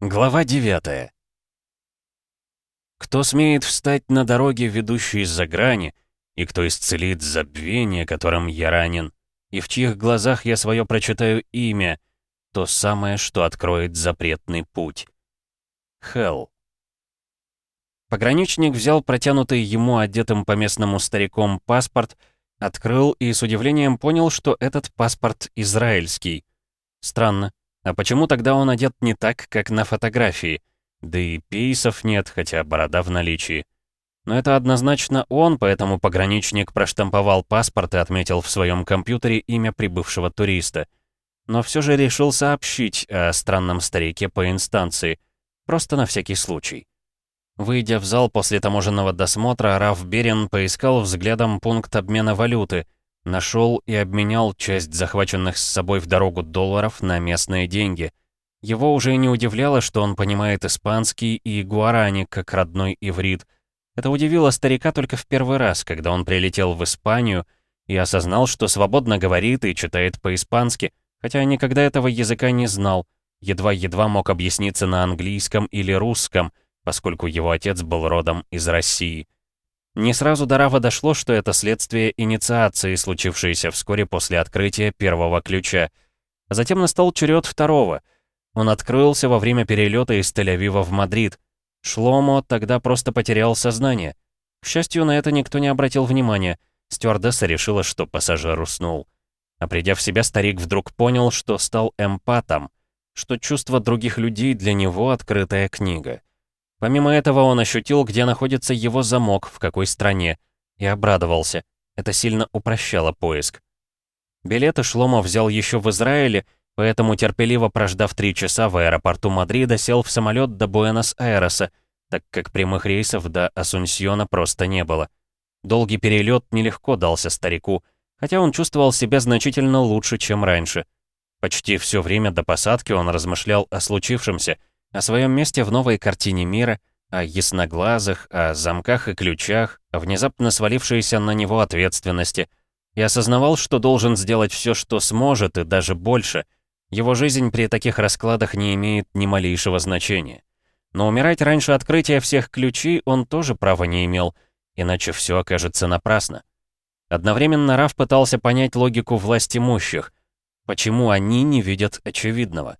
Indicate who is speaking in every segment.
Speaker 1: Глава 9 Кто смеет встать на дороге, ведущей за грани, и кто исцелит забвение, которым я ранен, и в чьих глазах я свое прочитаю имя, то самое, что откроет запретный путь. Хелл. Пограничник взял протянутый ему одетым по местному стариком паспорт, открыл и с удивлением понял, что этот паспорт израильский. Странно. А почему тогда он одет не так, как на фотографии? Да и пейсов нет, хотя борода в наличии. Но это однозначно он, поэтому пограничник проштамповал паспорт и отметил в своем компьютере имя прибывшего туриста. Но все же решил сообщить о странном старике по инстанции, просто на всякий случай. Выйдя в зал после таможенного досмотра, Раф Берин поискал взглядом пункт обмена валюты — Нашел и обменял часть захваченных с собой в дорогу долларов на местные деньги. Его уже не удивляло, что он понимает испанский и гуарани как родной иврит. Это удивило старика только в первый раз, когда он прилетел в Испанию и осознал, что свободно говорит и читает по-испански, хотя никогда этого языка не знал, едва-едва мог объясниться на английском или русском, поскольку его отец был родом из России. Не сразу до Рава дошло, что это следствие инициации, случившейся вскоре после открытия первого ключа. Затем настал черед второго. Он открылся во время перелета из Тель-Авива в Мадрид. Шломо тогда просто потерял сознание. К счастью, на это никто не обратил внимания. Стюардесса решила, что пассажир уснул. А придя в себя, старик вдруг понял, что стал эмпатом, что чувство других людей для него открытая книга. Помимо этого он ощутил, где находится его замок, в какой стране, и обрадовался. Это сильно упрощало поиск. Билеты Шломо взял еще в Израиле, поэтому терпеливо прождав три часа в аэропорту Мадрида, сел в самолет до Буэнос-Айреса, так как прямых рейсов до Асунсьона просто не было. Долгий перелет нелегко дался старику, хотя он чувствовал себя значительно лучше, чем раньше. Почти все время до посадки он размышлял о случившемся — о своем месте в новой картине мира, о ясноглазых, о замках и ключах, о внезапно свалившейся на него ответственности. И осознавал, что должен сделать все, что сможет, и даже больше. Его жизнь при таких раскладах не имеет ни малейшего значения. Но умирать раньше открытия всех ключей он тоже права не имел, иначе все окажется напрасно. Одновременно Раф пытался понять логику власть имущих. Почему они не видят очевидного?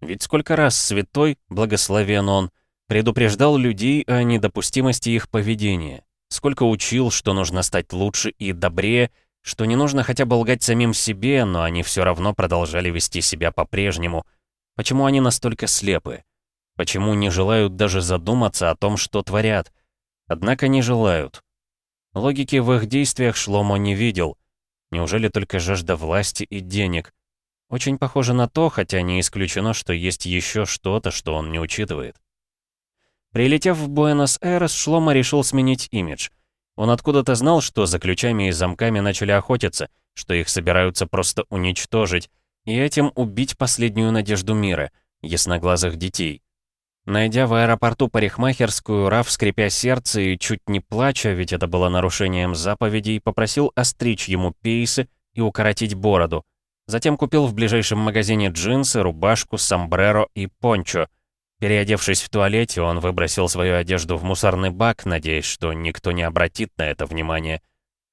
Speaker 1: Ведь сколько раз святой, благословен он, предупреждал людей о недопустимости их поведения. Сколько учил, что нужно стать лучше и добрее, что не нужно хотя бы лгать самим себе, но они все равно продолжали вести себя по-прежнему. Почему они настолько слепы? Почему не желают даже задуматься о том, что творят? Однако не желают. Логики в их действиях Шломо не видел. Неужели только жажда власти и денег? Очень похоже на то, хотя не исключено, что есть еще что-то, что он не учитывает. Прилетев в Буэнос-Айрес, Шлома решил сменить имидж. Он откуда-то знал, что за ключами и замками начали охотиться, что их собираются просто уничтожить, и этим убить последнюю надежду мира — ясноглазых детей. Найдя в аэропорту парикмахерскую, Раф, скрипя сердце и чуть не плача, ведь это было нарушением заповедей, попросил остричь ему пейсы и укоротить бороду, Затем купил в ближайшем магазине джинсы, рубашку, сомбреро и пончо. Переодевшись в туалете, он выбросил свою одежду в мусорный бак, надеясь, что никто не обратит на это внимание.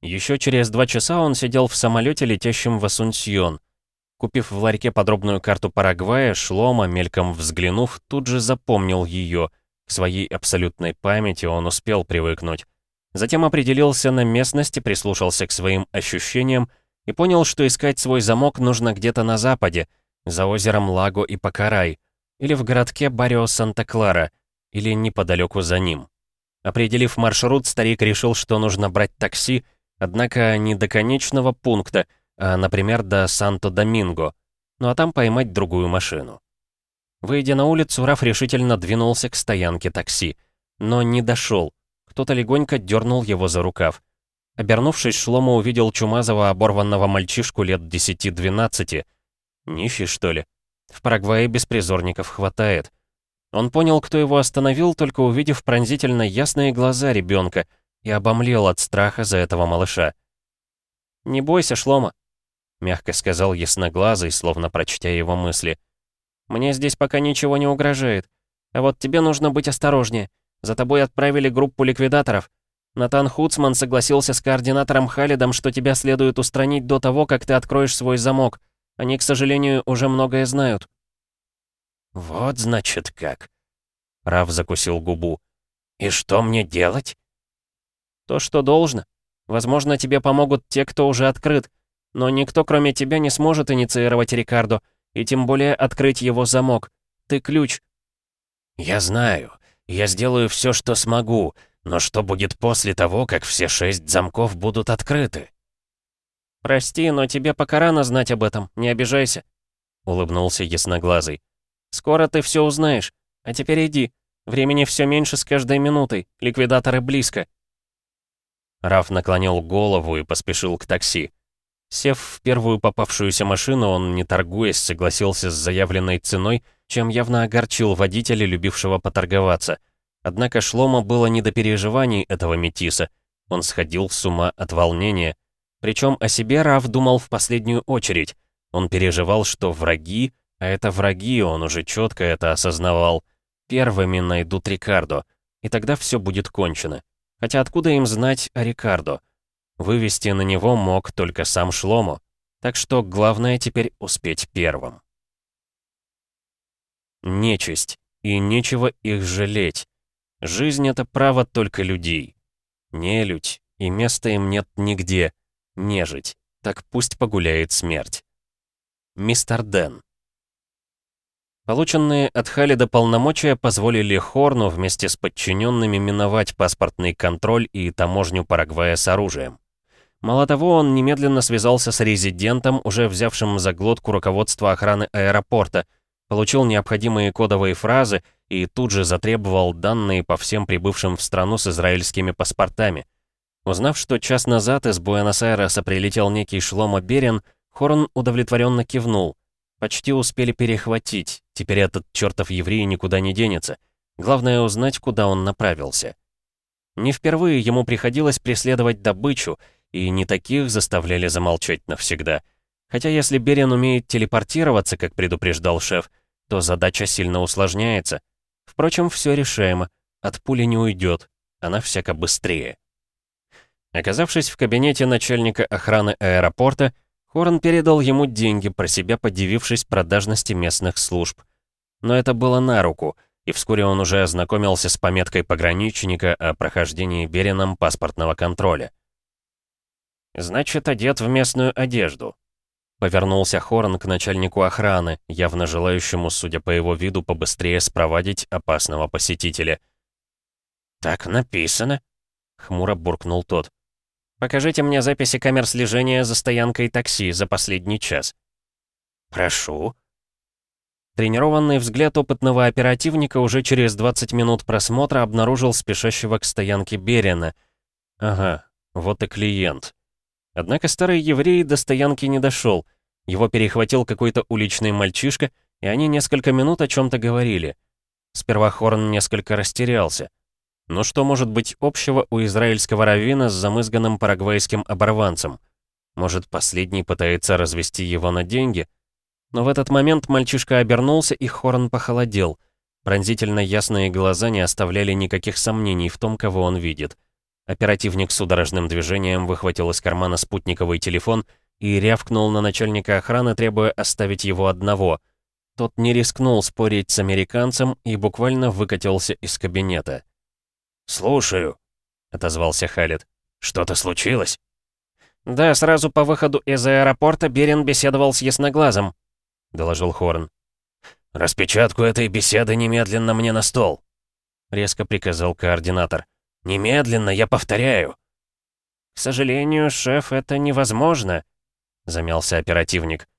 Speaker 1: Еще через два часа он сидел в самолете, летящем в Асунсьон. Купив в ларьке подробную карту Парагвая, Шлома, мельком взглянув, тут же запомнил ее. К своей абсолютной памяти он успел привыкнуть. Затем определился на местности, прислушался к своим ощущениям и понял, что искать свой замок нужно где-то на западе, за озером Лаго и Покарай, или в городке Барио-Санта-Клара, или неподалеку за ним. Определив маршрут, старик решил, что нужно брать такси, однако не до конечного пункта, а, например, до Санто-Доминго, ну а там поймать другую машину. Выйдя на улицу, Раф решительно двинулся к стоянке такси, но не дошел. Кто-то легонько дернул его за рукав. Обернувшись, Шлома увидел чумазого оборванного мальчишку лет 10-12. Нищий, что ли? В Парагвае беспризорников хватает. Он понял, кто его остановил, только увидев пронзительно ясные глаза ребенка, и обомлел от страха за этого малыша. «Не бойся, Шлома», — мягко сказал ясноглазый, словно прочтя его мысли. «Мне здесь пока ничего не угрожает.
Speaker 2: А вот тебе нужно быть осторожнее. За тобой отправили группу ликвидаторов. Натан Хуцман согласился с координатором Халидом, что тебя следует устранить до того, как ты откроешь свой замок. Они, к сожалению, уже многое знают».
Speaker 3: «Вот, значит, как». Раф закусил губу. «И что мне делать?»
Speaker 2: «То, что должно. Возможно, тебе помогут те, кто уже открыт. Но никто, кроме тебя, не сможет инициировать Рикардо, и тем более открыть его замок. Ты ключ».
Speaker 3: «Я знаю. Я сделаю все, что смогу. Но что будет после того, как все шесть замков будут открыты?»
Speaker 2: «Прости, но тебе пока рано знать об этом, не обижайся», — улыбнулся ясноглазый. «Скоро ты все узнаешь. А теперь иди. Времени все меньше с каждой минутой. Ликвидаторы близко».
Speaker 1: Раф наклонил голову и поспешил к такси. Сев в первую попавшуюся машину, он, не торгуясь, согласился с заявленной ценой, чем явно огорчил водителя, любившего поторговаться. Однако Шлома было не до переживаний этого метиса. Он сходил с ума от волнения. Причем о себе Раф думал в последнюю очередь. Он переживал, что враги, а это враги, он уже четко это осознавал, первыми найдут Рикардо, и тогда все будет кончено. Хотя откуда им знать о Рикардо? Вывести на него мог только сам Шлому. Так что главное теперь успеть первым. Нечисть, и нечего их жалеть. Жизнь — это право только людей. Нелюдь, и места им нет нигде. Нежить, так пусть погуляет смерть. Мистер Дэн. Полученные от Халида полномочия позволили Хорну вместе с подчиненными миновать паспортный контроль и таможню Парагвая с оружием. Мало того, он немедленно связался с резидентом, уже взявшим за глотку руководство охраны аэропорта, получил необходимые кодовые фразы и тут же затребовал данные по всем прибывшим в страну с израильскими паспортами. Узнав, что час назад из Буэнос-Айреса прилетел некий Шломо Берин, Хорн удовлетворенно кивнул. Почти успели перехватить, теперь этот чертов еврей никуда не денется. Главное узнать, куда он направился. Не впервые ему приходилось преследовать добычу, и не таких заставляли замолчать навсегда. Хотя если Берин умеет телепортироваться, как предупреждал шеф, то задача сильно усложняется. Впрочем, все решаемо. От пули не уйдет, она всяко быстрее. Оказавшись в кабинете начальника охраны аэропорта, Хорн передал ему деньги, про себя подивившись продажности местных служб. Но это было на руку, и вскоре он уже ознакомился с пометкой пограничника о прохождении Берином паспортного контроля. «Значит, одет в местную одежду», — повернулся Хорн к начальнику охраны, явно желающему, судя по его виду, побыстрее спровадить опасного посетителя.
Speaker 3: «Так написано», — хмуро буркнул тот.
Speaker 2: «Покажите мне записи камер слежения за стоянкой такси за последний час».
Speaker 3: «Прошу».
Speaker 1: Тренированный взгляд опытного оперативника уже через 20 минут просмотра обнаружил спешащего к стоянке Берина. Ага, вот и клиент. Однако старый еврей до стоянки не дошел. Его перехватил какой-то уличный мальчишка, и они несколько минут о чем-то говорили. Сперва Хорн несколько растерялся. Но что может быть общего у израильского раввина с замызганным парагвайским оборванцем? Может, последний пытается развести его на деньги? Но в этот момент мальчишка обернулся, и Хорн похолодел. Пронзительно ясные глаза не оставляли никаких сомнений в том, кого он видит. Оперативник судорожным движением выхватил из кармана спутниковый телефон и рявкнул на начальника охраны, требуя оставить его одного. Тот не рискнул спорить с американцем и буквально выкатился из кабинета.
Speaker 3: «Слушаю», — отозвался Халид. «Что-то случилось?»
Speaker 2: «Да, сразу по выходу из аэропорта Берин беседовал с Ясноглазом», — доложил Хорн.
Speaker 3: «Распечатку этой беседы немедленно мне на стол», — резко приказал координатор. Немедленно, я повторяю!»
Speaker 2: «К сожалению, шеф, это невозможно», — замялся оперативник.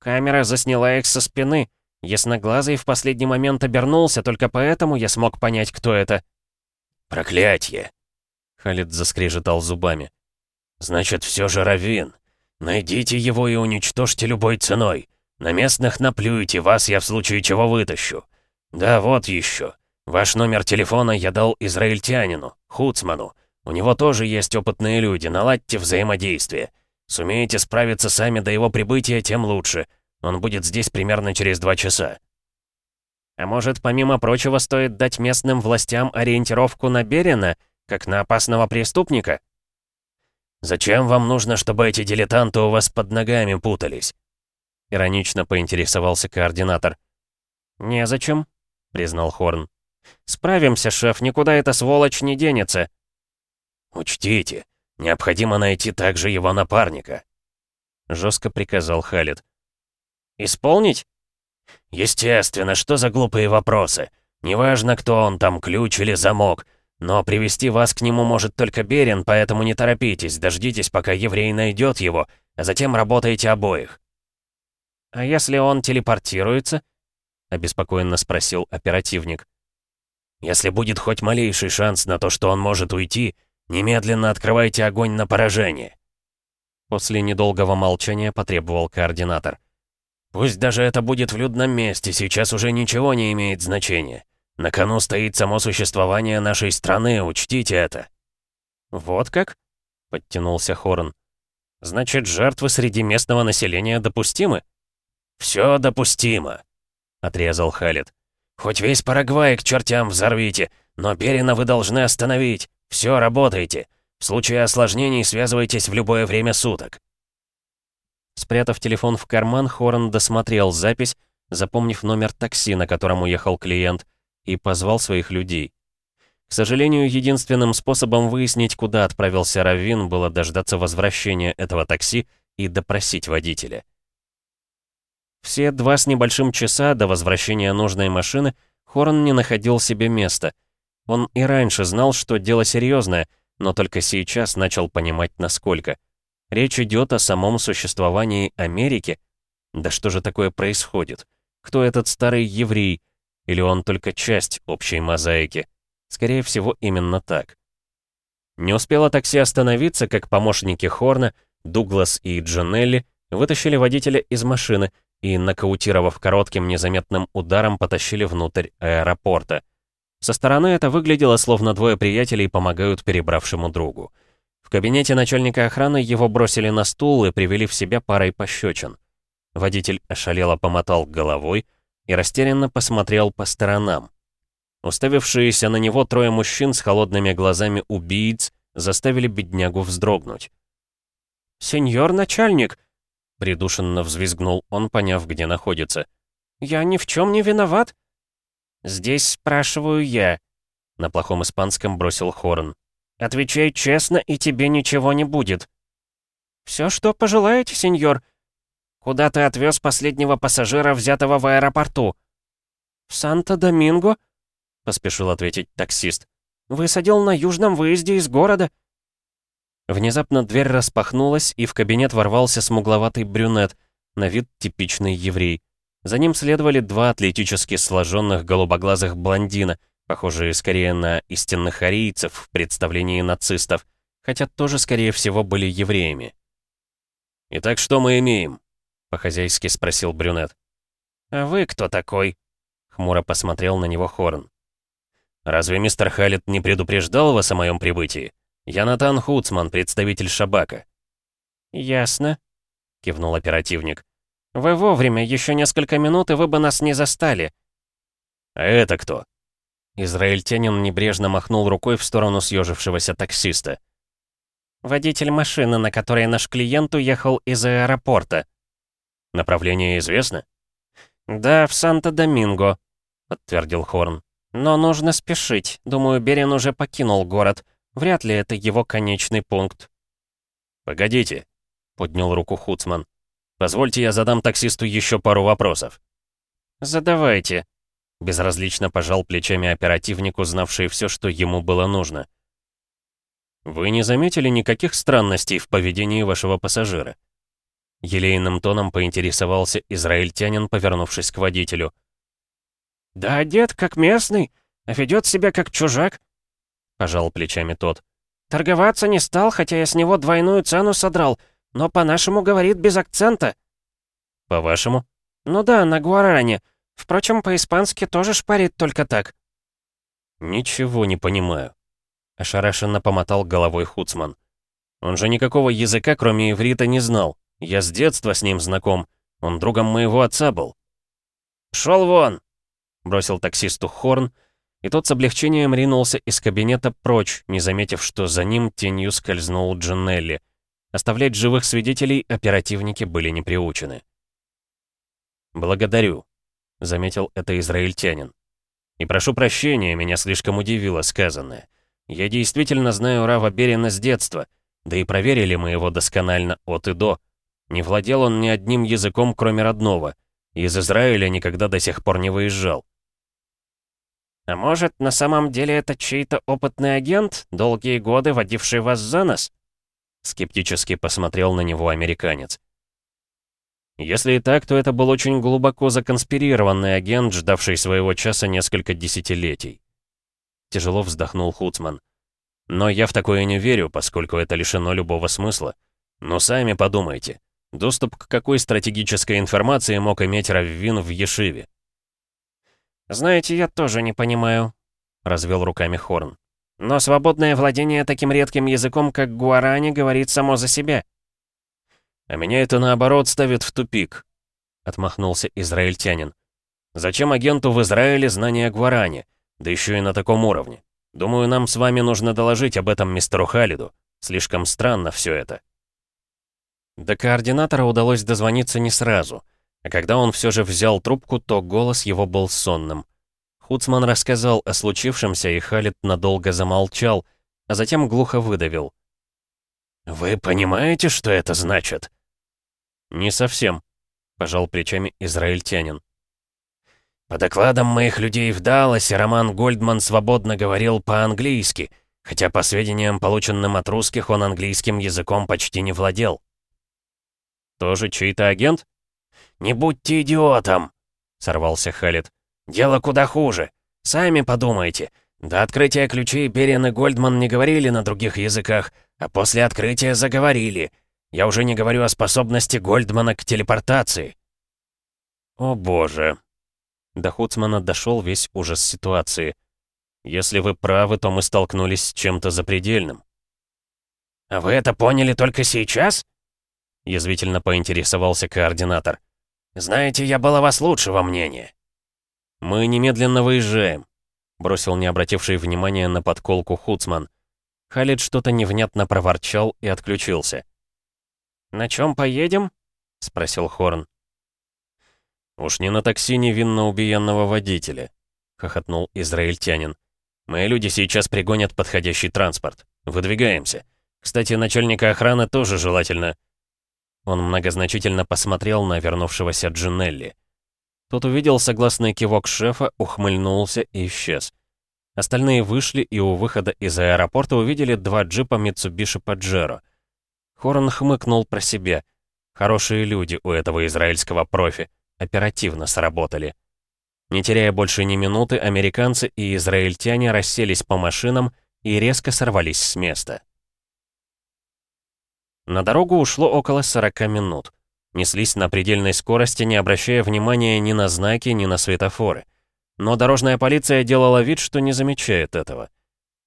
Speaker 2: «Камера засняла их со спины. Ясноглазый в последний момент обернулся, только поэтому я смог понять, кто это».
Speaker 3: «Проклятье!»
Speaker 1: — Халид заскрежетал зубами.
Speaker 3: «Значит, все же Равин. Найдите его и уничтожьте любой ценой. На местных наплюйте, вас я в случае чего вытащу. Да, вот еще. Ваш номер телефона я дал израильтянину, Хуцману. У него тоже есть опытные люди, наладьте взаимодействие. Сумеете справиться сами до его прибытия, тем лучше. Он будет здесь примерно через два часа».
Speaker 2: А может, помимо прочего, стоит дать местным властям ориентировку на Берина, как на опасного преступника?
Speaker 3: «Зачем вам нужно, чтобы эти дилетанты у вас под ногами путались?»
Speaker 1: Иронично поинтересовался координатор.
Speaker 2: «Незачем», — признал Хорн. «Справимся, шеф, никуда эта сволочь не денется».
Speaker 3: «Учтите, необходимо найти также его напарника», —
Speaker 1: жестко приказал Халид.
Speaker 2: «Исполнить?»
Speaker 3: «Естественно, что за глупые вопросы? Неважно, кто он там, ключ или замок. Но привести вас к нему может только Берин, поэтому не торопитесь, дождитесь, пока еврей найдет его, а затем работайте обоих».
Speaker 2: «А если он телепортируется?» — обеспокоенно спросил оперативник.
Speaker 3: «Если будет хоть малейший шанс на то, что он может уйти, немедленно открывайте огонь на поражение».
Speaker 1: После недолгого молчания потребовал координатор.
Speaker 3: «Пусть даже это будет в людном месте, сейчас уже ничего не имеет значения. На кону стоит само существование нашей страны, учтите это».
Speaker 1: «Вот как?» — подтянулся Хорн. «Значит, жертвы среди местного населения допустимы?»
Speaker 3: «Все допустимо», — отрезал Халид. «Хоть весь Парагвай к чертям взорвите, но Берина вы должны остановить. Все, работайте. В случае осложнений связывайтесь в любое время суток».
Speaker 1: Спрятав телефон в карман, Хорн досмотрел запись, запомнив номер такси, на котором уехал клиент, и позвал своих людей. К сожалению, единственным способом выяснить, куда отправился Равин, было дождаться возвращения этого такси и допросить водителя. Все два с небольшим часа до возвращения нужной машины Хорн не находил себе места. Он и раньше знал, что дело серьезное, но только сейчас начал понимать, насколько. Речь идет о самом существовании Америки. Да что же такое происходит? Кто этот старый еврей? Или он только часть общей мозаики? Скорее всего, именно так. Не успело такси остановиться, как помощники Хорна, Дуглас и Джанелли вытащили водителя из машины и, нокаутировав коротким незаметным ударом, потащили внутрь аэропорта. Со стороны это выглядело, словно двое приятелей помогают перебравшему другу. В кабинете начальника охраны его бросили на стул и привели в себя парой пощечин. Водитель ошалело помотал головой, и растерянно посмотрел по сторонам. Уставившиеся на него трое мужчин с холодными глазами убийц заставили беднягу вздрогнуть.
Speaker 2: «Сеньор начальник!»
Speaker 1: — придушенно взвизгнул он, поняв, где находится.
Speaker 2: «Я ни в чем не виноват!»
Speaker 1: «Здесь спрашиваю я», — на плохом испанском бросил Хорн.
Speaker 2: «Отвечай честно, и тебе ничего не будет». «Все, что пожелаете, сеньор. Куда ты отвез последнего пассажира, взятого в аэропорту?» «В Санто-Доминго?» — поспешил ответить таксист. «Высадил на южном выезде из города».
Speaker 1: Внезапно дверь распахнулась, и в кабинет ворвался смугловатый брюнет, на вид типичный еврей. За ним следовали два атлетически сложенных голубоглазых блондина, похожие скорее на истинных арийцев в представлении нацистов, хотя тоже, скорее всего, были евреями.
Speaker 3: «Итак, что мы имеем?»
Speaker 1: По-хозяйски спросил брюнет.
Speaker 2: «А вы кто такой?»
Speaker 1: Хмуро посмотрел на него Хорн.
Speaker 3: «Разве мистер Халет не предупреждал вас о моем прибытии? Я Натан Хуцман, представитель Шабака».
Speaker 2: «Ясно», — кивнул оперативник. «Вы вовремя, еще несколько минут, и вы бы нас не застали».
Speaker 3: «А это кто?»
Speaker 1: Израильтянин небрежно махнул рукой в сторону съежившегося таксиста.
Speaker 2: «Водитель машины, на которой наш клиент уехал из аэропорта»,
Speaker 3: Направление известно?»
Speaker 2: «Да, в Санто-Доминго», — подтвердил Хорн. «Но нужно спешить. Думаю, Берин уже покинул город. Вряд ли это его конечный пункт».
Speaker 3: «Погодите», — поднял руку Хуцман. «Позвольте я задам таксисту еще пару вопросов».
Speaker 2: «Задавайте», —
Speaker 1: безразлично пожал плечами оперативник, узнавший все, что ему было нужно. «Вы не заметили никаких странностей в поведении вашего пассажира?» Елейным тоном поинтересовался израильтянин, повернувшись к водителю.
Speaker 2: «Да одет как местный, а ведет себя как чужак», — пожал плечами тот. «Торговаться не стал, хотя я с него двойную цену содрал, но по-нашему говорит без акцента».
Speaker 1: «По-вашему?»
Speaker 2: «Ну да, на гуаране. Впрочем, по-испански тоже шпарит только так».
Speaker 1: «Ничего не понимаю», — ошарашенно помотал головой Хуцман. «Он же никакого языка, кроме иврита, не знал. Я с детства с ним знаком. Он другом моего отца был».
Speaker 2: «Пшёл вон!»
Speaker 1: бросил таксисту Хорн, и тот с облегчением ринулся из кабинета прочь, не заметив, что за ним тенью скользнул Джинелли. Оставлять живых свидетелей оперативники были не приучены. «Благодарю», — заметил это израильтянин. «И прошу прощения, меня слишком удивило сказанное. Я действительно знаю Рава Берина с детства, да и проверили мы его досконально от и до. Не владел он ни одним языком, кроме родного. Из Израиля никогда до сих пор не выезжал.
Speaker 2: «А может, на самом деле это чей-то опытный агент, долгие годы водивший вас за нос?»
Speaker 1: Скептически посмотрел на него американец. Если и так, то это был очень глубоко законспирированный агент, ждавший своего часа несколько десятилетий. Тяжело вздохнул Хуцман. Но я в такое не верю, поскольку это лишено любого смысла. Но сами подумайте, доступ к какой стратегической информации мог иметь Раввин в Ешиве?
Speaker 2: «Знаете, я тоже не понимаю», — развел руками Хорн. «Но свободное владение таким редким языком, как гуарани, говорит само за себя».
Speaker 1: «А меня это, наоборот, ставит в тупик», — отмахнулся израильтянин. «Зачем агенту в Израиле знания гуарани? Да еще и на таком уровне. Думаю, нам с вами нужно доложить об этом мистеру Халиду. Слишком странно все это». До координатора удалось дозвониться не сразу, а когда он все же взял трубку, то голос его был сонным. Хуцман рассказал о случившемся, и Халид надолго замолчал, а затем глухо выдавил.
Speaker 3: «Вы понимаете, что это значит?»
Speaker 1: «Не совсем», — пожал плечами израильтянин.
Speaker 3: По докладам моих людей в Далласе, Роман Гольдман свободно говорил по-английски, хотя по сведениям, полученным от русских, он английским языком почти не владел.
Speaker 1: «Тоже чей-то агент?»
Speaker 3: «Не будьте идиотом!» — сорвался Халид. «Дело куда хуже. Сами подумайте. До открытия ключей Берин и Гольдман не говорили на других языках, а после открытия заговорили. Я уже не говорю о способности Гольдмана к телепортации».
Speaker 1: «О боже!» До Хуцмана дошел весь ужас ситуации. «Если вы правы, то мы столкнулись с чем-то запредельным».
Speaker 3: «А вы это поняли только сейчас?»
Speaker 1: Язвительно поинтересовался координатор.
Speaker 3: «Знаете, я был о вас лучшего мнения».
Speaker 1: «Мы немедленно выезжаем», — бросил не обративший внимания на подколку Хуцман. Халид что-то невнятно проворчал и отключился.
Speaker 2: «На чем поедем?» — спросил Хорн.
Speaker 1: «Уж не на такси невинно убиенного водителя», — хохотнул израильтянин. «Мои люди сейчас пригонят подходящий транспорт. Выдвигаемся. Кстати, начальника охраны тоже желательно...» Он многозначительно посмотрел на вернувшегося Джинелли. Тот увидел согласный кивок шефа, ухмыльнулся и исчез. Остальные вышли и у выхода из аэропорта увидели два джипа Mitsubishi Pajero. Хорн хмыкнул про себя. Хорошие люди у этого израильского профи оперативно сработали. Не теряя больше ни минуты, американцы и израильтяне расселись по машинам и резко сорвались с места. На дорогу ушло около 40 минут. Неслись на предельной скорости, не обращая внимания ни на знаки, ни на светофоры. Но дорожная полиция делала вид, что не замечает этого.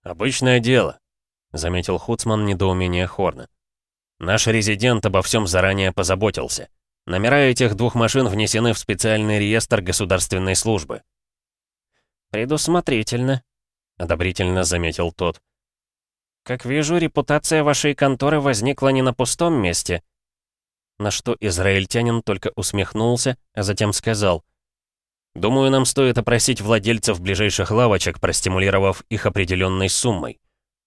Speaker 1: «Обычное дело», — заметил Хуцман недоумение Хорна. «Наш резидент обо всем заранее позаботился. Номера этих двух машин внесены в специальный реестр государственной службы».
Speaker 2: «Предусмотрительно», — одобрительно заметил тот. «Как вижу, репутация вашей конторы возникла не на пустом месте».
Speaker 1: На что израильтянин только усмехнулся, а затем сказал. «Думаю, нам стоит опросить владельцев ближайших лавочек, простимулировав их определенной суммой.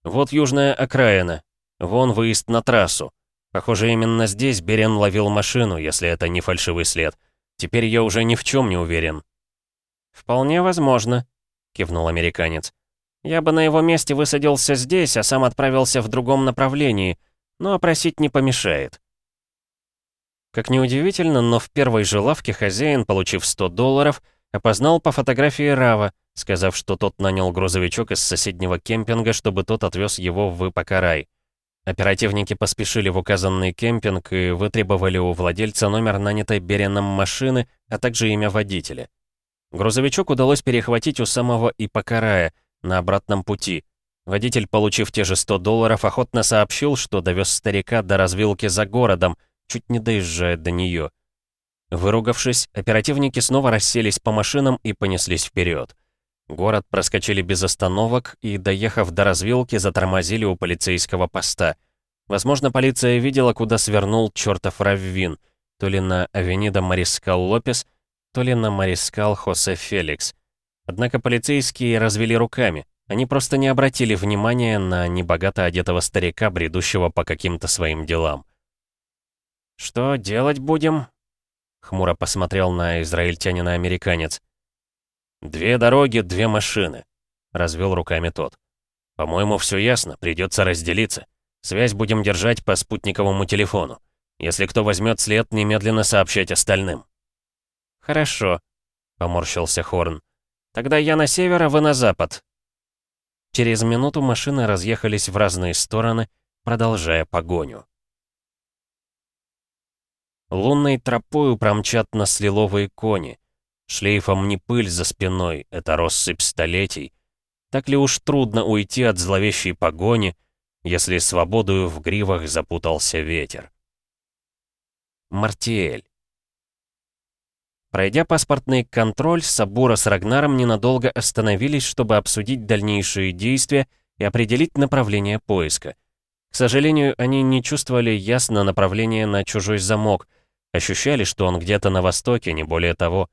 Speaker 1: Вот южная окраина, вон выезд на трассу. Похоже, именно здесь Берен ловил машину, если это не фальшивый след. Теперь я уже ни в чем не уверен.
Speaker 2: «Вполне возможно», — кивнул американец. «Я бы на его месте высадился здесь, а сам отправился в другом направлении, но опросить не помешает».
Speaker 1: Как ни удивительно, но в первой же лавке хозяин, получив 100 долларов, опознал по фотографии Рава, сказав, что тот нанял грузовичок из соседнего кемпинга, чтобы тот отвез его в Выпакарай. Оперативники поспешили в указанный кемпинг и вытребовали у владельца номер нанятой Береном машины, а также имя водителя. Грузовичок удалось перехватить у самого Ипакарая на обратном пути. Водитель, получив те же 100 долларов, охотно сообщил, что довез старика до развилки за городом, чуть не доезжая до нее. Выругавшись, оперативники снова расселись по машинам и понеслись вперед. Город проскочили без остановок и, доехав до развилки, затормозили у полицейского поста. Возможно, полиция видела, куда свернул чертов Раввин, то ли на Авенида Марискал Лопес, то ли на Марискал Хосе Феликс. Однако полицейские развели руками. Они просто не обратили внимания на небогато одетого старика, бредущего по каким-то своим делам. «Что делать будем?» Хмуро посмотрел на израильтянина-американец. «Две дороги, две машины», — развел руками тот. «По-моему, все ясно, придется разделиться. Связь будем держать по спутниковому телефону. Если кто возьмет след, немедленно сообщать остальным».
Speaker 2: «Хорошо», — поморщился Хорн. «Тогда я на север, а вы на запад. Через минуту машины разъехались в разные стороны, продолжая погоню. Лунной тропою промчат нас лиловые кони. Шлейфом не пыль за спиной, это россыпь столетий. Так ли уж трудно уйти от зловещей погони, если свободою в гривах запутался ветер? Мартиэль. Пройдя паспортный контроль, Сабура с Рагнаром ненадолго остановились, чтобы обсудить дальнейшие действия и определить направление поиска. К сожалению, они не чувствовали ясно направление на чужой замок, ощущали, что он где-то на востоке, не более того.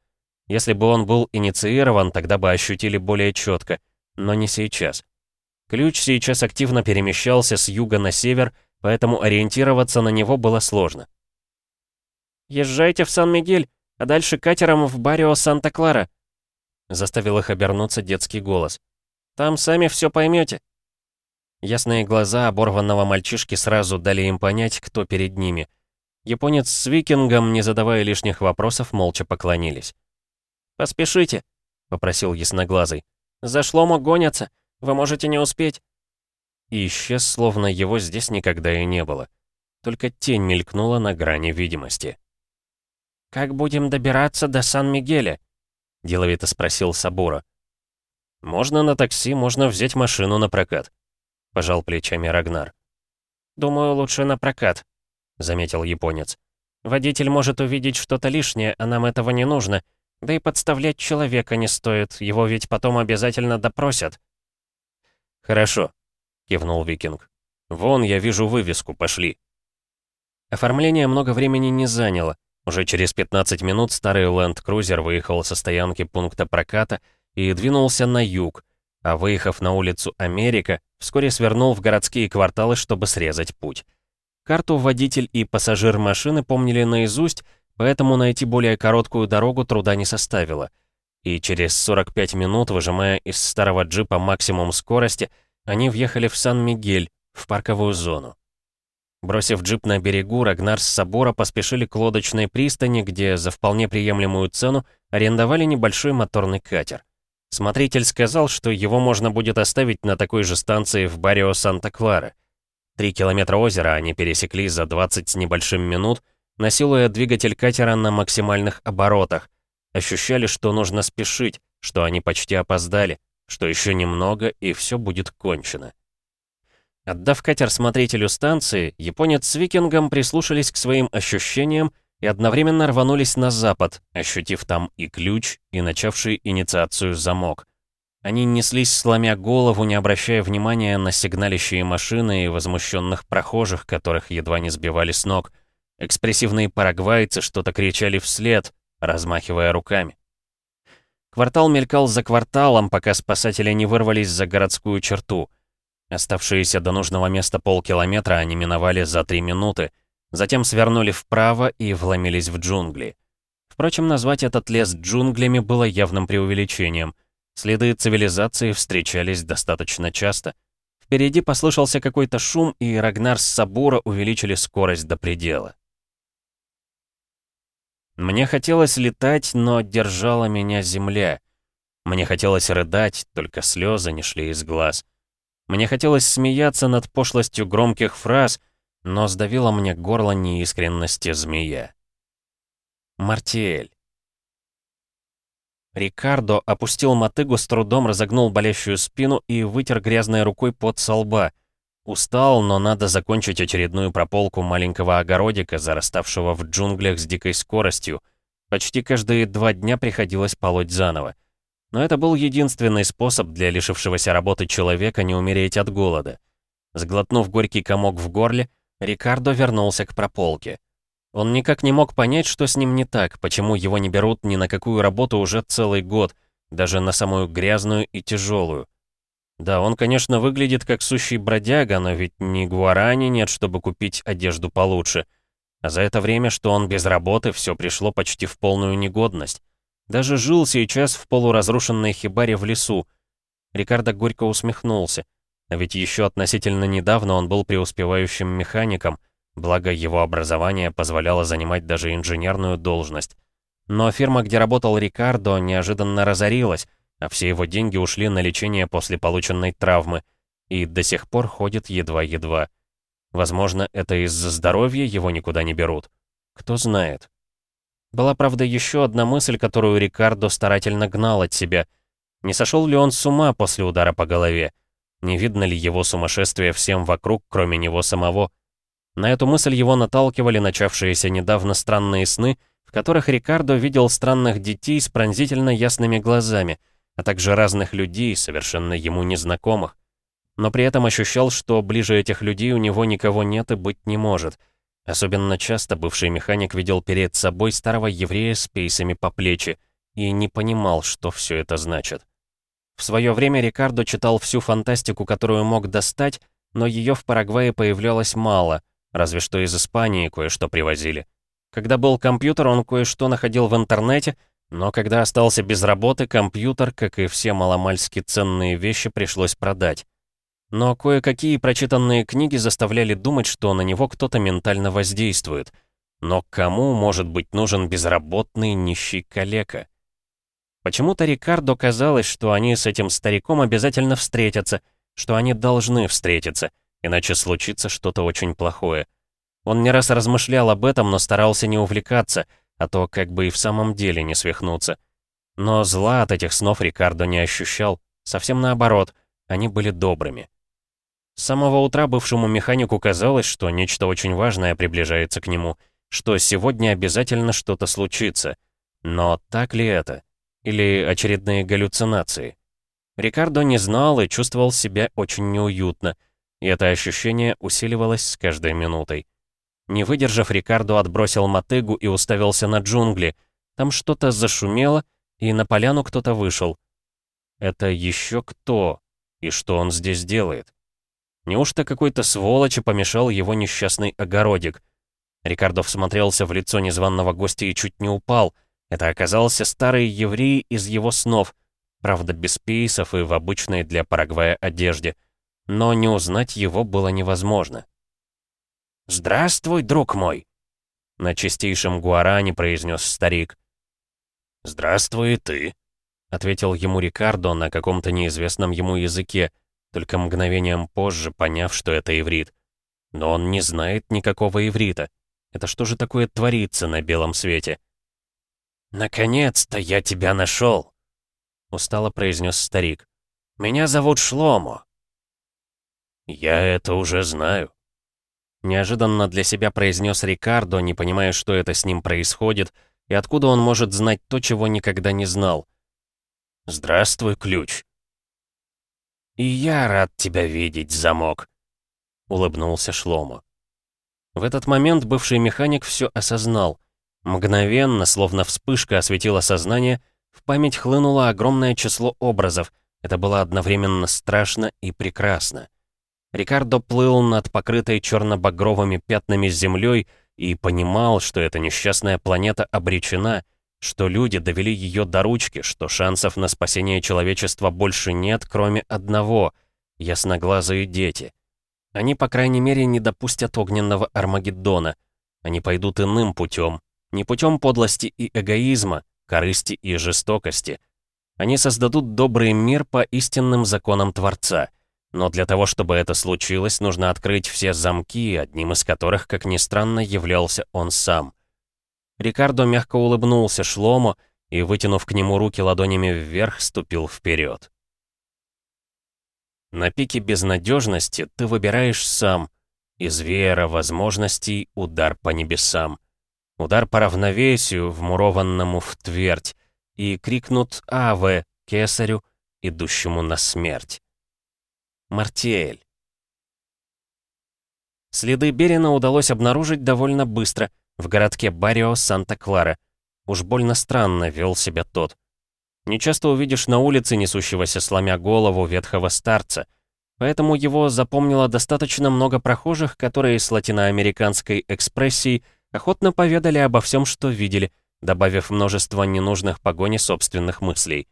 Speaker 2: Если бы он был инициирован, тогда бы ощутили более четко, но не сейчас. Ключ сейчас активно перемещался с юга на север, поэтому ориентироваться на него было сложно. «Езжайте в Сан-Мигель!» А дальше катером в Барио Санта-Клара», — заставил их обернуться детский голос. «Там сами все поймете». Ясные глаза оборванного мальчишки сразу дали им понять, кто перед ними. Японец с викингом, не задавая лишних вопросов, молча поклонились. «Поспешите», — попросил ясноглазый. «За шломо гонятся, вы можете не успеть». И исчез, словно его здесь никогда и не было. Только тень мелькнула на грани видимости. «Как будем добираться до Сан-Мигеля?» — деловито спросил Сабура. «Можно на такси, можно взять машину на прокат», — пожал плечами Рагнар. «Думаю, лучше на прокат», — заметил японец. «Водитель может увидеть что-то лишнее, а нам этого не нужно. Да и подставлять человека не стоит, его ведь потом обязательно допросят».
Speaker 1: «Хорошо», — кивнул Викинг. «Вон, я вижу вывеску, пошли». Оформление много времени не заняло. Уже через 15 минут старый ленд-крузер выехал со стоянки пункта проката и двинулся на юг, а выехав на улицу Америка, вскоре свернул в городские кварталы, чтобы срезать путь. Карту водитель и пассажир машины помнили наизусть, поэтому найти более короткую дорогу труда не составило. И через 45 минут, выжимая из старого джипа максимум скорости, они въехали в Сан-Мигель, в парковую зону. Бросив джип на берегу, Рагнар с собора поспешили к лодочной пристани, где за вполне приемлемую цену арендовали небольшой моторный катер. Смотритель сказал, что его можно будет оставить на такой же станции в Барио Санта-Клара. Три километра озера они пересекли за 20 с небольшим минут, насилуя двигатель катера на максимальных оборотах. Ощущали, что нужно спешить, что они почти опоздали, что еще немного и все будет кончено. Отдав катер смотрителю станции, японец с викингом прислушались к своим ощущениям и одновременно рванулись на запад, ощутив там и ключ, и начавший инициацию замок. Они неслись, сломя голову, не обращая внимания на сигналищие машины и возмущенных прохожих, которых едва не сбивали с ног. Экспрессивные парагвайцы что-то кричали вслед, размахивая руками. Квартал мелькал за кварталом, пока спасатели не вырвались за городскую черту — Оставшиеся до нужного места полкилометра они миновали за три минуты, затем свернули вправо и вломились в джунгли. Впрочем, назвать этот лес джунглями было явным преувеличением. Следы цивилизации встречались достаточно часто. Впереди послышался какой-то шум, и Рагнар с Сабура увеличили скорость до предела. Мне хотелось летать, но держала меня земля. Мне хотелось рыдать, только слезы не шли из глаз. Мне хотелось смеяться над пошлостью громких фраз, но сдавила мне горло неискренности змея. Мартиэль. Рикардо опустил мотыгу, с трудом разогнул болящую спину и вытер грязной рукой под со лба. Устал, но надо закончить очередную прополку маленького огородика, зараставшего в джунглях с дикой скоростью. Почти каждые два дня приходилось полоть заново. Но это был единственный способ для лишившегося работы человека не умереть от голода. Сглотнув горький комок в горле, Рикардо вернулся к прополке. Он никак не мог понять, что с ним не так, почему его не берут ни на какую работу уже целый год, даже на самую грязную и тяжелую. Да, он, конечно, выглядит как сущий бродяга, но ведь ни гуарани нет, чтобы купить одежду получше. А за это время, что он без работы, все пришло почти в полную негодность. Даже жил сейчас в полуразрушенной хибаре в лесу. Рикардо горько усмехнулся. А ведь еще относительно недавно он был преуспевающим механиком, благо его образование позволяло занимать даже инженерную должность. Но фирма, где работал Рикардо, неожиданно разорилась, а все его деньги ушли на лечение после полученной травмы, и до сих пор ходит едва-едва. Возможно, это из-за здоровья его никуда не берут. Кто знает. Была, правда, еще одна мысль, которую Рикардо старательно гнал от себя. Не сошел ли он с ума после удара по голове? Не видно ли его сумасшествие всем вокруг, кроме него самого? На эту мысль его наталкивали начавшиеся недавно странные сны, в которых Рикардо видел странных детей с пронзительно ясными глазами — а также разных людей, совершенно ему незнакомых. Но при этом ощущал, что ближе этих людей у него никого нет и быть не может. Особенно часто бывший механик видел перед собой старого еврея с пейсами по плечи и не понимал, что все это значит. В свое время Рикардо читал всю фантастику, которую мог достать, но ее в Парагвае появлялось мало, разве что из Испании кое-что привозили. Когда был компьютер, он кое-что находил в интернете, но когда остался без работы, компьютер, как и все маломальски ценные вещи, пришлось продать. Но кое-какие прочитанные книги заставляли думать, что на него кто-то ментально воздействует. Но кому может быть нужен безработный нищий калека? Почему-то Рикардо казалось, что они с этим стариком обязательно встретятся, что они должны встретиться, иначе случится что-то очень плохое. Он не раз размышлял об этом, но старался не увлекаться — а то как бы и в самом деле не свихнуться. Но зла от этих снов Рикардо не ощущал, совсем наоборот, они были добрыми. С самого утра бывшему механику казалось, что нечто очень важное приближается к нему, что сегодня обязательно что-то случится. Но так ли это? Или очередные галлюцинации? Рикардо не знал и чувствовал себя очень неуютно, и это ощущение усиливалось с каждой минутой. Не выдержав, Рикардо отбросил мотыгу и уставился на джунгли. Там что-то зашумело, и на поляну кто-то вышел. Это еще кто? И что он здесь делает? Неужто какой-то сволочи помешал его несчастный огородик? Рикардо всмотрелся в лицо незваного гостя и чуть не упал. Это оказался старый еврей из его снов, правда без пейсов и в обычной для Парагвая одежде. Но не узнать его было невозможно. «Здравствуй, друг мой!» На чистейшем гуаране произнес старик.
Speaker 3: «Здравствуй ты», — ответил ему Рикардо на каком-то неизвестном ему языке, только мгновением позже поняв, что это иврит. Но он не знает никакого иврита. Это что же такое творится на белом свете?
Speaker 2: «Наконец-то я тебя нашел!» — устало произнес старик. «Меня зовут Шломо».
Speaker 3: «Я это уже знаю»,
Speaker 1: Неожиданно для себя произнес Рикардо, не понимая, что это с ним происходит, и откуда он может знать то, чего никогда не знал.
Speaker 3: «Здравствуй, ключ».
Speaker 2: «И я рад тебя видеть, замок», —
Speaker 1: улыбнулся Шломо. В этот момент бывший механик все осознал. Мгновенно, словно вспышка осветила сознание, в память хлынуло огромное число образов. Это было одновременно страшно и прекрасно. Рикардо плыл над покрытой черно-багровыми пятнами землей и понимал, что эта несчастная планета обречена, что люди довели ее до ручки, что шансов на спасение человечества больше нет, кроме одного — ясноглазые дети. Они, по крайней мере, не допустят огненного Армагеддона. Они пойдут иным путем, не путем подлости и эгоизма, корысти и жестокости. Они создадут добрый мир по истинным законам Творца — но для того, чтобы это случилось, нужно открыть все замки, одним из которых, как ни странно, являлся он сам. Рикардо мягко улыбнулся Шлому и, вытянув к нему руки ладонями вверх, ступил вперед. На пике безнадежности ты выбираешь сам. Из веера возможностей удар по небесам. Удар по равновесию, вмурованному в твердь, и крикнут «Аве!» кесарю, идущему на смерть. Мартиэль. Следы Берина удалось обнаружить довольно быстро, в городке Барио Санта-Клара. Уж больно странно вел себя тот. Нечасто увидишь на улице несущегося сломя голову ветхого старца, поэтому его запомнило достаточно много прохожих, которые с латиноамериканской экспрессией охотно поведали обо всем, что видели, добавив множество ненужных погони собственных мыслей.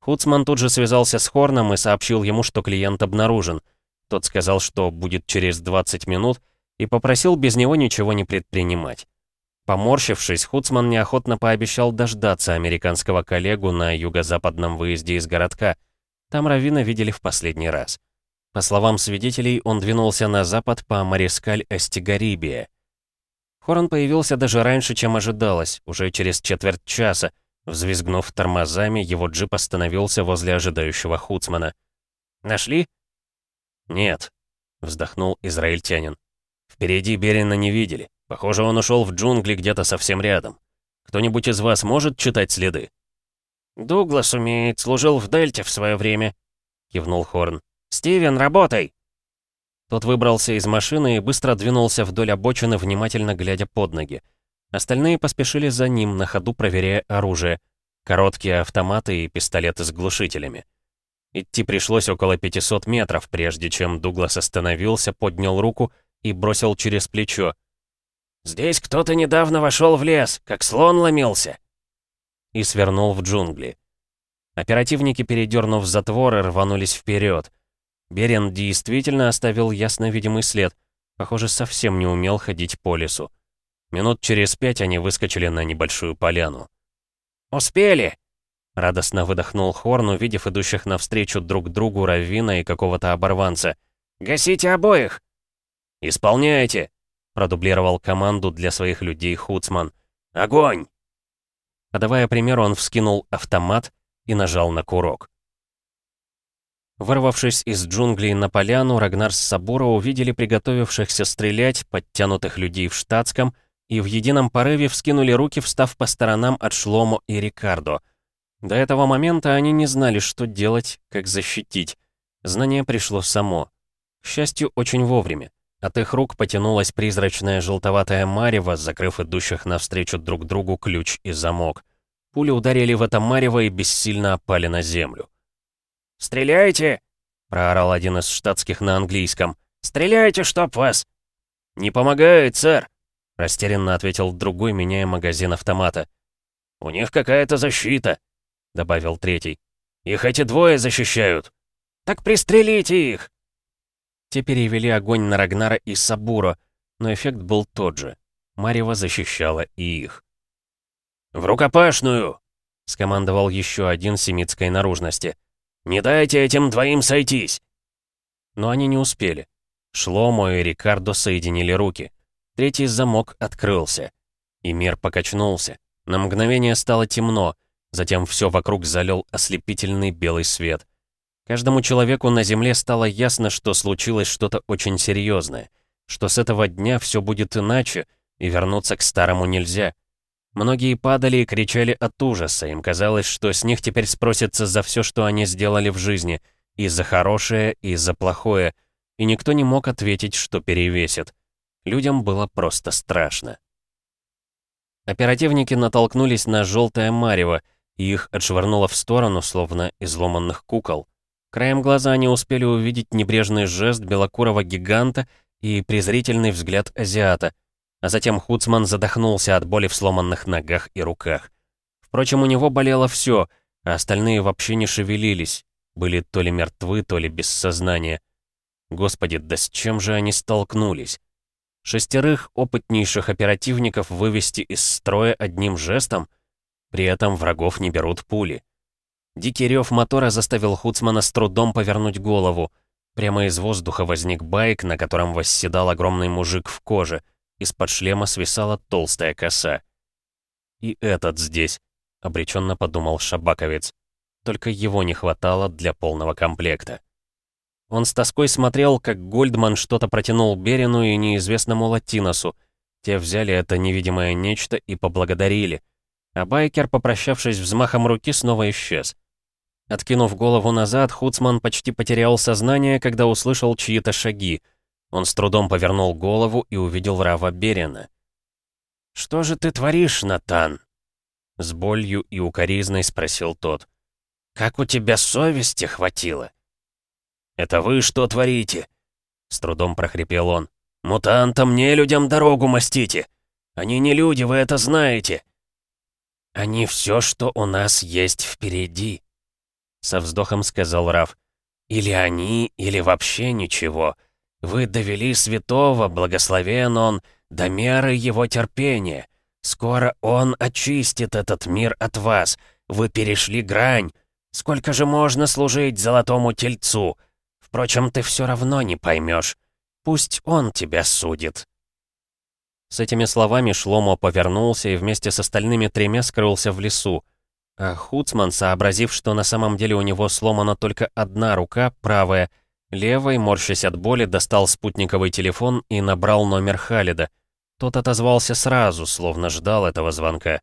Speaker 1: Хуцман тут же связался с Хорном и сообщил ему, что клиент обнаружен. Тот сказал, что будет через 20 минут, и попросил без него ничего не предпринимать. Поморщившись, Хуцман неохотно пообещал дождаться американского коллегу на юго-западном выезде из городка. Там Равина видели в последний раз. По словам свидетелей, он двинулся на запад по Марискаль-Эстигарибия. Хорн появился даже раньше, чем ожидалось, уже через четверть часа, Взвизгнув тормозами, его джип остановился возле ожидающего Хуцмана. «Нашли?» «Нет», — вздохнул израильтянин. «Впереди Берина не видели. Похоже, он ушел в джунгли где-то совсем рядом. Кто-нибудь из вас может читать следы?»
Speaker 2: «Дуглас умеет, служил в Дельте в свое время», — кивнул Хорн. «Стивен, работай!»
Speaker 1: Тот выбрался из машины и быстро двинулся вдоль обочины, внимательно глядя под ноги. Остальные поспешили за ним, на ходу проверяя оружие. Короткие автоматы и пистолеты с глушителями. Идти пришлось около 500 метров, прежде чем Дуглас остановился, поднял руку и бросил через плечо.
Speaker 2: «Здесь кто-то недавно вошел в лес, как слон ломился!»
Speaker 1: И свернул в джунгли. Оперативники, передернув затворы, рванулись вперед. Берен действительно оставил ясно видимый след. Похоже, совсем не умел ходить по лесу. Минут через пять они выскочили на небольшую поляну.
Speaker 2: «Успели!»
Speaker 1: Радостно выдохнул Хорн, увидев идущих навстречу друг другу Равина и какого-то оборванца.
Speaker 2: «Гасите обоих!»
Speaker 1: «Исполняйте!» Продублировал команду для своих людей Хуцман.
Speaker 2: «Огонь!»
Speaker 1: Подавая пример, он вскинул автомат и нажал на курок. Вырвавшись из джунглей на поляну, Рагнар с Сабура увидели приготовившихся стрелять, подтянутых людей в штатском, и в едином порыве вскинули руки, встав по сторонам от Шлому и Рикардо. До этого момента они не знали, что делать, как защитить. Знание пришло само. К счастью, очень вовремя. От их рук потянулась призрачная желтоватая марево, закрыв идущих навстречу друг другу ключ и замок. Пули ударили в это марево и бессильно опали на землю.
Speaker 2: «Стреляйте!»
Speaker 1: — проорал один из штатских на английском.
Speaker 2: «Стреляйте, чтоб вас!»
Speaker 1: «Не помогает, сэр!» Растерянно ответил другой, меняя магазин автомата.
Speaker 2: «У них какая-то защита», — добавил третий.
Speaker 1: «Их эти двое защищают».
Speaker 2: «Так пристрелите их!»
Speaker 1: Те перевели огонь на Рагнара и Сабуро, но эффект был тот же. Марева защищала и их.
Speaker 3: «В рукопашную!»
Speaker 1: — скомандовал еще один семитской наружности.
Speaker 3: «Не дайте этим двоим сойтись!»
Speaker 1: Но они не успели. Шломо и Рикардо соединили руки. Третий замок открылся. И мир покачнулся. На мгновение стало темно, затем все вокруг залил ослепительный белый свет. Каждому человеку на Земле стало ясно, что случилось что-то очень серьезное, что с этого дня все будет иначе, и вернуться к старому нельзя. Многие падали и кричали от ужаса, им казалось, что с них теперь спросятся за все, что они сделали в жизни, и за хорошее, и за плохое, и никто не мог ответить, что перевесит. Людям было просто страшно. Оперативники натолкнулись на желтое марево, и их отшвырнуло в сторону, словно изломанных кукол. Краем глаза они успели увидеть небрежный жест белокурого гиганта и презрительный взгляд азиата, а затем Хуцман задохнулся от боли в сломанных ногах и руках. Впрочем, у него болело все, а остальные вообще не шевелились, были то ли мертвы, то ли без сознания. Господи, да с чем же они столкнулись? Шестерых опытнейших оперативников вывести из строя одним жестом? При этом врагов не берут пули. Дикий рев мотора заставил Хуцмана с трудом повернуть голову. Прямо из воздуха возник байк, на котором восседал огромный мужик в коже. Из-под шлема свисала толстая коса. «И этот здесь», — обреченно подумал Шабаковец. Только его не хватало для полного комплекта. Он с тоской смотрел, как Гольдман что-то протянул Берину и неизвестному Латиносу. Те взяли это невидимое нечто и поблагодарили. А байкер, попрощавшись взмахом руки, снова исчез. Откинув голову назад, Хуцман почти потерял сознание, когда услышал чьи-то шаги. Он с трудом повернул голову и увидел Рава Берина. «Что же ты творишь, Натан?» С болью и укоризной спросил тот. «Как у тебя совести хватило?» «Это вы что творите?» С трудом прохрипел он. «Мутантам, не людям дорогу мастите! Они не люди, вы это знаете!» «Они все, что у нас есть впереди», — со вздохом сказал Раф. «Или они, или вообще ничего. Вы довели святого, благословен он, до меры его терпения. Скоро он очистит этот мир от вас. Вы перешли грань. Сколько же можно служить золотому тельцу? Впрочем, ты все равно не поймешь. Пусть он тебя судит». С этими словами Шломо повернулся и вместе с остальными тремя скрылся в лесу. А Хуцман, сообразив, что на самом деле у него сломана только одна рука, правая, левой, морщась от боли, достал спутниковый телефон и набрал номер Халида. Тот отозвался сразу, словно ждал этого звонка.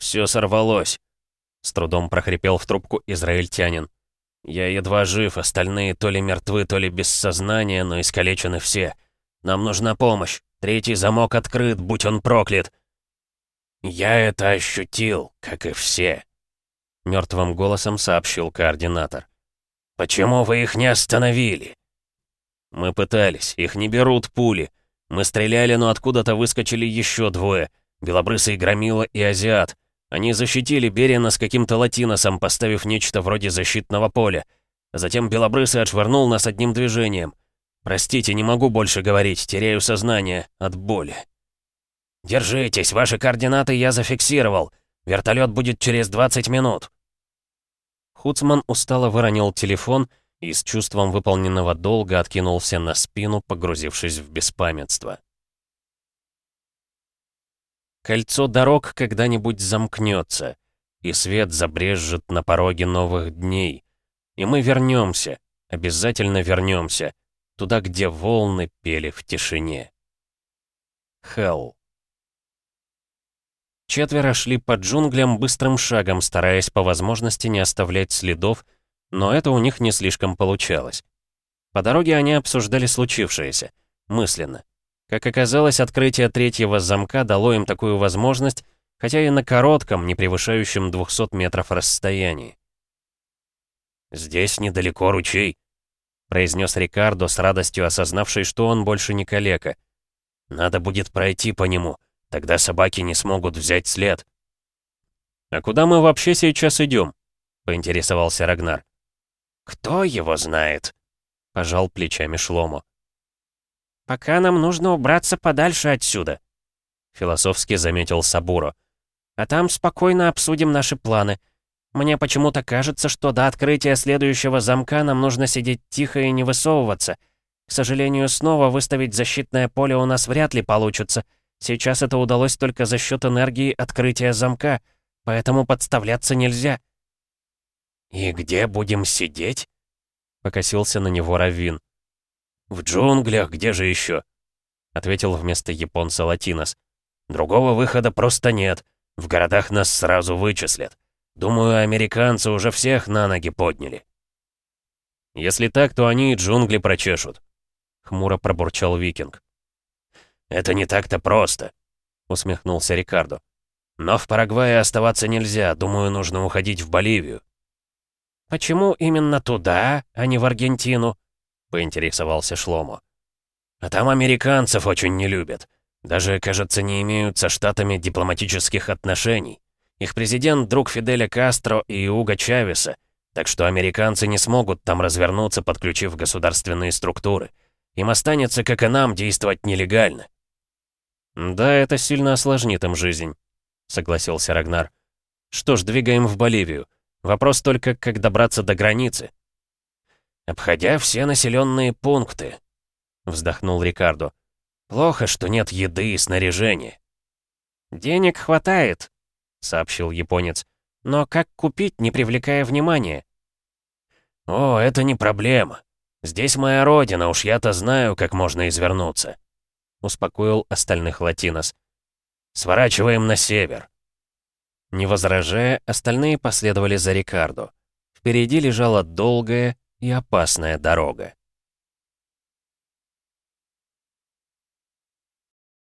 Speaker 1: «Все сорвалось», — с трудом прохрипел в трубку израильтянин. «Я едва жив, остальные то ли мертвы, то ли без сознания, но искалечены все. Нам нужна помощь. Третий замок открыт, будь он проклят. «Я это ощутил, как и все», — мертвым голосом сообщил координатор. «Почему вы их не остановили?» «Мы пытались, их не берут пули. Мы стреляли, но откуда-то выскочили еще двое. Белобрысый Громила и Азиат. Они защитили Берина с каким-то латиносом, поставив нечто вроде защитного поля. Затем Белобрысый отшвырнул нас одним движением. Простите, не могу больше говорить, теряю сознание от боли». «Держитесь, ваши координаты я зафиксировал. Вертолет будет через 20 минут». Хуцман устало выронил телефон и с чувством выполненного долга откинулся на спину, погрузившись в беспамятство. Кольцо дорог когда-нибудь замкнется, и свет забрежет на пороге новых дней. И мы вернемся, обязательно вернемся, туда, где волны пели в тишине. Хелл. Четверо шли по джунглям быстрым шагом, стараясь по возможности не оставлять следов, но это у них не слишком получалось. По дороге они обсуждали случившееся, мысленно. Как оказалось, открытие третьего замка дало им такую возможность, хотя и на коротком, не превышающем 200 метров расстоянии. «Здесь недалеко ручей», — произнес Рикардо с радостью осознавший, что он больше не калека. «Надо будет пройти по нему». Тогда собаки не смогут взять след. «А куда мы вообще сейчас идем?» — поинтересовался Рагнар. «Кто его знает?» — пожал плечами Шлому. «Пока нам нужно убраться подальше отсюда», — философски заметил Сабуро. «А там спокойно обсудим наши планы. Мне почему-то кажется, что до открытия следующего замка нам нужно сидеть тихо и не высовываться. К сожалению, снова выставить защитное поле у нас вряд ли получится». Сейчас это удалось только за счет энергии открытия замка, поэтому подставляться нельзя». «И где будем сидеть?» — покосился на него Равин. «В джунглях, где же еще?» — ответил вместо японца Латинос. «Другого выхода просто нет. В городах нас сразу вычислят. Думаю, американцы уже всех на ноги подняли». «Если так, то они и джунгли прочешут», — хмуро пробурчал Викинг. «Это не так-то просто», — усмехнулся Рикардо. «Но в Парагвае оставаться нельзя, думаю, нужно уходить в Боливию». «Почему именно туда, а не в Аргентину?» — поинтересовался Шломо. «А там американцев очень не любят. Даже, кажется, не имеют со Штатами дипломатических отношений. Их президент — друг Фиделя Кастро и Уга Чавеса, так что американцы не смогут там развернуться, подключив государственные структуры. Им останется, как и нам, действовать нелегально». «Да, это сильно осложнит им жизнь», — согласился Рагнар. «Что ж, двигаем в Боливию. Вопрос только, как добраться до границы». «Обходя все населенные пункты», — вздохнул Рикардо. «Плохо, что нет еды и снаряжения». «Денег хватает», — сообщил японец. «Но как купить, не привлекая внимания?» «О, это не проблема. Здесь моя родина, уж я-то знаю, как можно извернуться». — успокоил остальных Латинос.
Speaker 3: «Сворачиваем на север».
Speaker 1: Не возражая, остальные последовали за Рикардо. Впереди лежала долгая и опасная дорога.